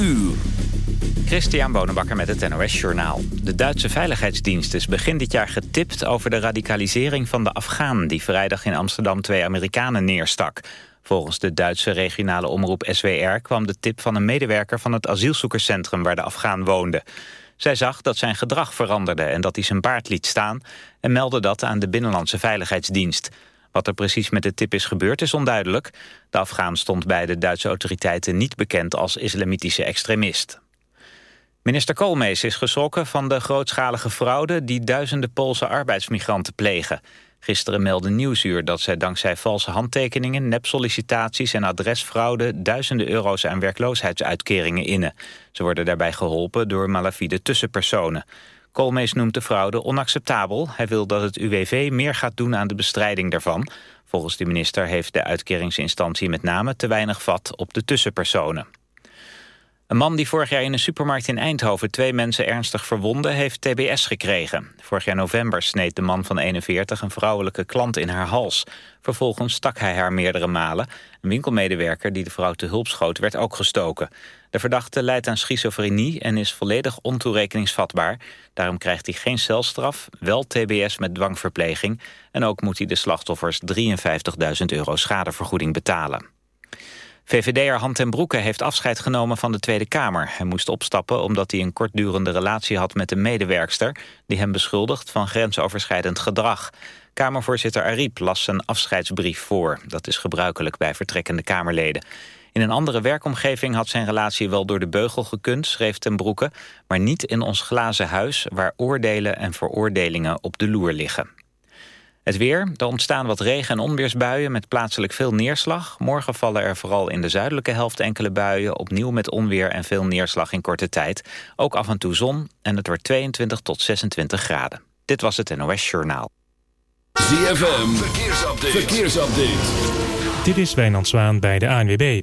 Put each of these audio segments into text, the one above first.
uur. Christian Bonenbakker met het NOS Journaal. De Duitse Veiligheidsdienst is begin dit jaar getipt over de radicalisering van de Afghaan... die vrijdag in Amsterdam twee Amerikanen neerstak. Volgens de Duitse regionale omroep SWR kwam de tip van een medewerker... van het asielzoekerscentrum waar de Afghaan woonde. Zij zag dat zijn gedrag veranderde en dat hij zijn baard liet staan... en meldde dat aan de Binnenlandse Veiligheidsdienst... Wat er precies met de tip is gebeurd is onduidelijk. De Afghaan stond bij de Duitse autoriteiten niet bekend als islamitische extremist. Minister Koolmees is geschrokken van de grootschalige fraude... die duizenden Poolse arbeidsmigranten plegen. Gisteren meldde Nieuwsuur dat zij dankzij valse handtekeningen... nepsollicitaties en adresfraude duizenden euro's aan werkloosheidsuitkeringen innen. Ze worden daarbij geholpen door malafide tussenpersonen. Koolmees noemt de fraude onacceptabel. Hij wil dat het UWV meer gaat doen aan de bestrijding daarvan. Volgens de minister heeft de uitkeringsinstantie met name te weinig vat op de tussenpersonen. Een man die vorig jaar in een supermarkt in Eindhoven twee mensen ernstig verwonde, heeft TBS gekregen. Vorig jaar november sneed de man van 41 een vrouwelijke klant in haar hals. Vervolgens stak hij haar meerdere malen. Een winkelmedewerker die de vrouw te hulp schoot werd ook gestoken. De verdachte leidt aan schizofrenie en is volledig ontoerekeningsvatbaar. Daarom krijgt hij geen celstraf, wel TBS met dwangverpleging... en ook moet hij de slachtoffers 53.000 euro schadevergoeding betalen. VVD'er Han ten Broeke heeft afscheid genomen van de Tweede Kamer. Hij moest opstappen omdat hij een kortdurende relatie had met een medewerkster... die hem beschuldigt van grensoverschrijdend gedrag. Kamervoorzitter Ariep las zijn afscheidsbrief voor. Dat is gebruikelijk bij vertrekkende Kamerleden. In een andere werkomgeving had zijn relatie wel door de beugel gekund, schreef ten Broeke... maar niet in ons glazen huis waar oordelen en veroordelingen op de loer liggen. Het weer. Er ontstaan wat regen- en onweersbuien met plaatselijk veel neerslag. Morgen vallen er vooral in de zuidelijke helft enkele buien. Opnieuw met onweer en veel neerslag in korte tijd. Ook af en toe zon en het wordt 22 tot 26 graden. Dit was het NOS Journaal. ZFM. Verkeersupdate. Verkeersupdate. Dit is Wijnand Zwaan bij de ANWB.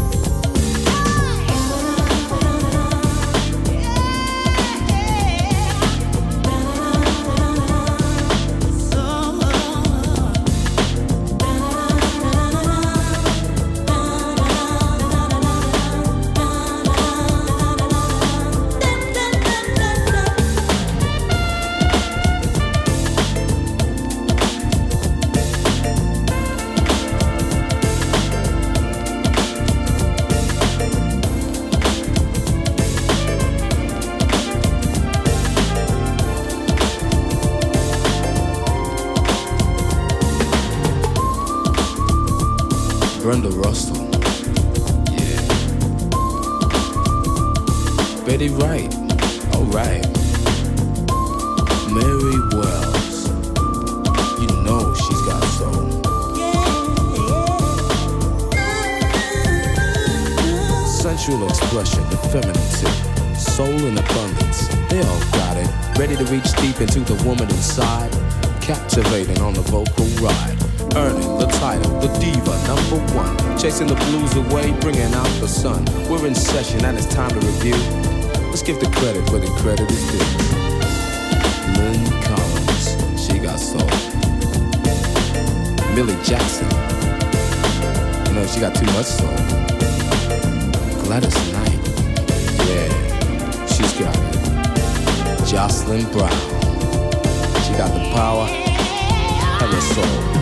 Mary Wells. You know she's got. Sensual expression. Soul in abundance. They all got it. Ready to reach deep into the woman inside. Captivating on the vocal ride. Earning the title, the diva number one. Chasing the blues away, bringing out the sun. We're in session and it's time to review. Let's give the credit where the credit is due. Lynn Collins, she got soul. Millie Jackson, you know she got too much soul. Gladys Knight, yeah, she's got it. Jocelyn Brown, she got the power and the soul.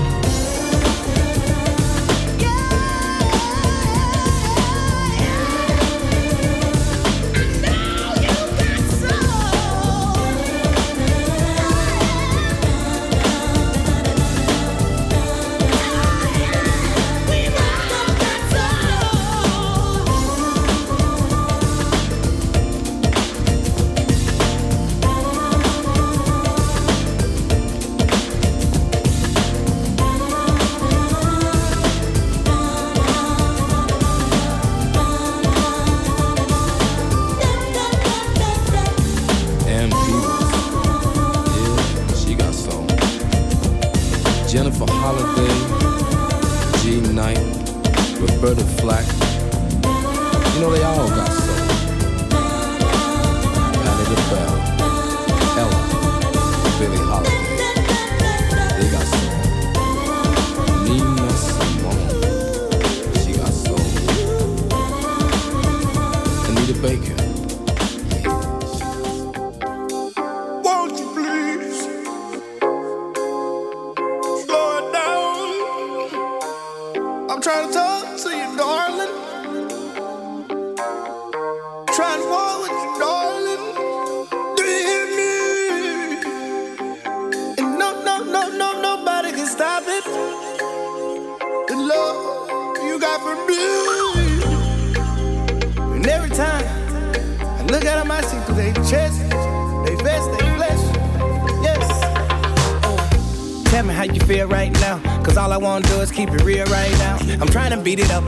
Anita Baker.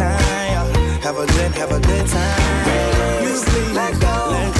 time. Have a good, have a good time. Let go, let go,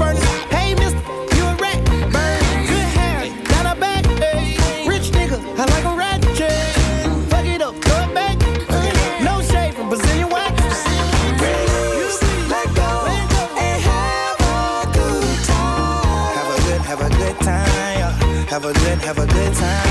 time.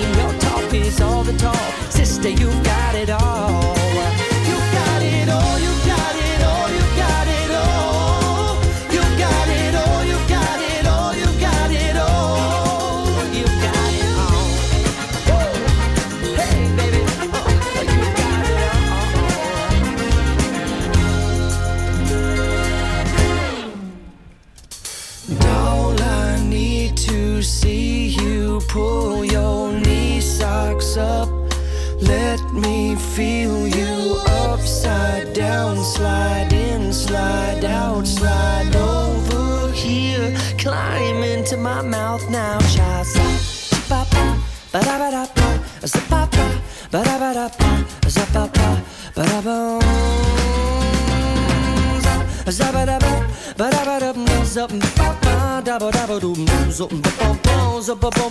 Ba-bum-bum, zup-ba-bum-bum-bum-bum-bum-bum.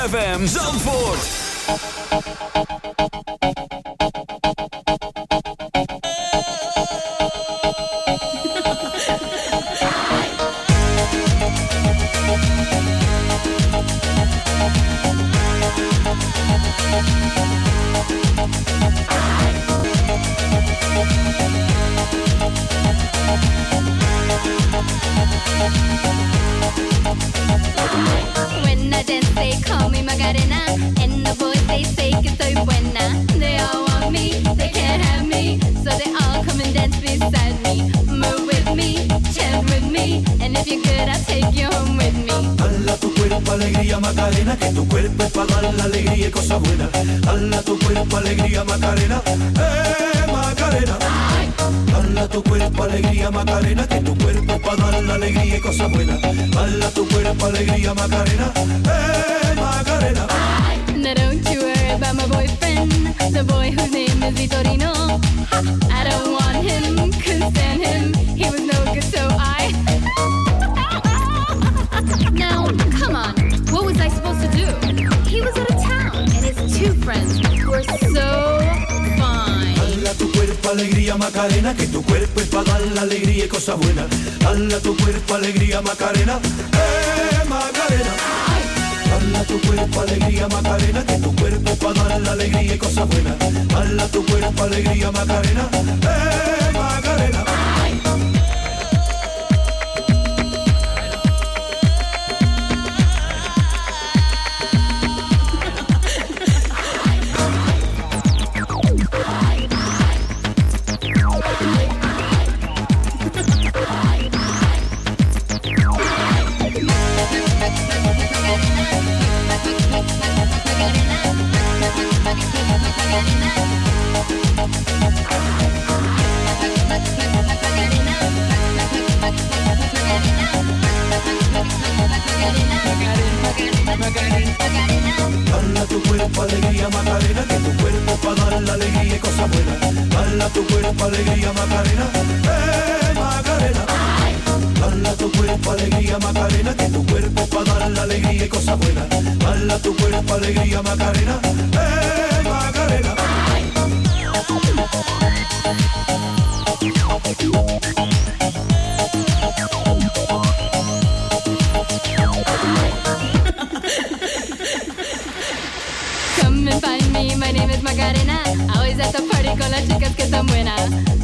ZFM Zandvoort. Macarena, que tu cuerpo para dar la alegría y. Hala tu cuerpo, alegría, Macarena, eh, Macarena. Hala tu cuerpo, alegría, Macarena, que tu cuerpo para dar la alegría y. Hala tu cuerpo, alegría, Macarena, eh, Macarena. Now don't you worry about my boyfriend, the boy whose name is Vitorino. I don't want him, couldn't stand him. He was no good, so I. friends were so fine. Hala tu cuerpo, alegría, Macarena, que tu cuerpo es para dar la alegría y cosas buenas. Hala tu cuerpo, alegría, Macarena, eh, Macarena. Hala tu cuerpo, alegría, Macarena, que tu cuerpo para dar la alegría y cosas buenas. Hala tu cuerpo, alegría, Macarena, eh, Macarena. Hala tu cuerpo, alegría, Macarena, que tu cuerpo para dar la alegría y cosas buenas. Hala tu cuerpo, alegría, Macarena, eh, Macarena. Hala tu cuerpo, alegría, Macarena, que tu cuerpo para dar la alegría y cosas buenas. Hala tu cuerpo, alegría, Macarena, eh, Macarena.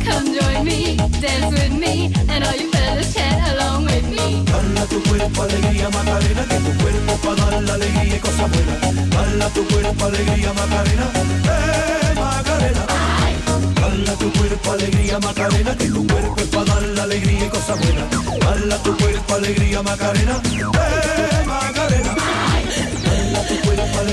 Come join me, dance with me, and all you fellas chat along with me. Hala tu cuerpo, alegría, Macarena, que tu cuerpo para la alegría y cosas buenas. Hala tu cuerpo, alegría, Macarena, eh, Macarena. Hala tu cuerpo, alegría, Macarena, que tu cuerpo es para dar la alegría y cosas buenas. Hala tu cuerpo, alegría, Macarena, eh,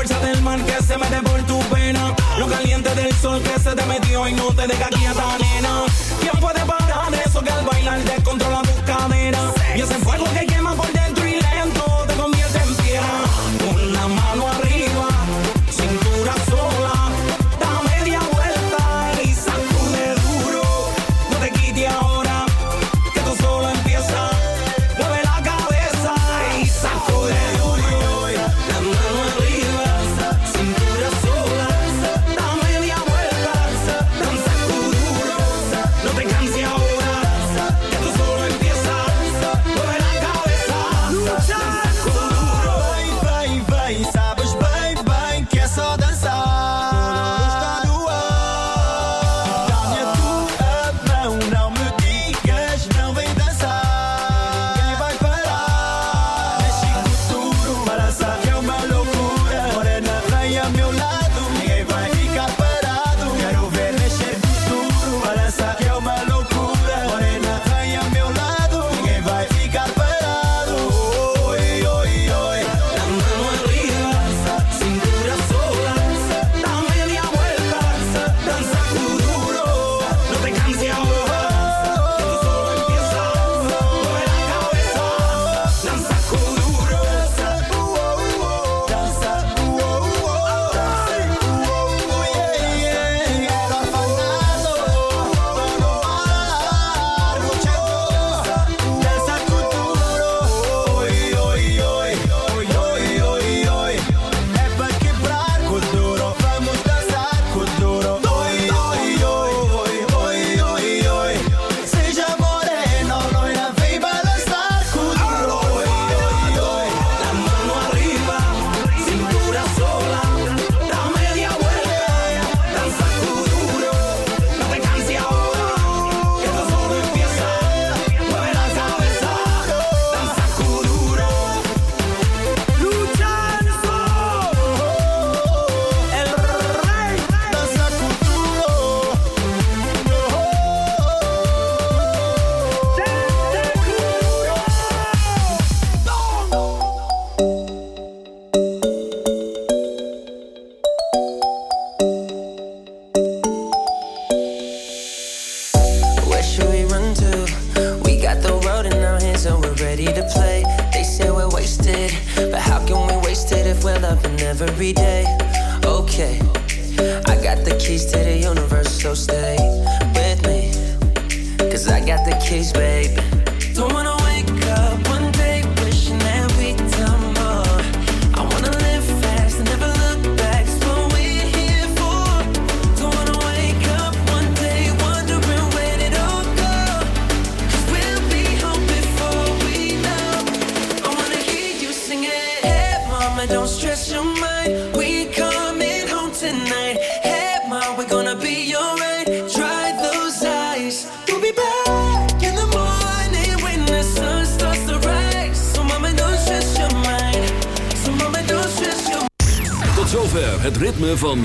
fuerza del mar que se mete por tu pena? Lo caliente del sol que se te metió y no te deja quieta, nena. ¿Quién puede parar eso que al bailar descontrola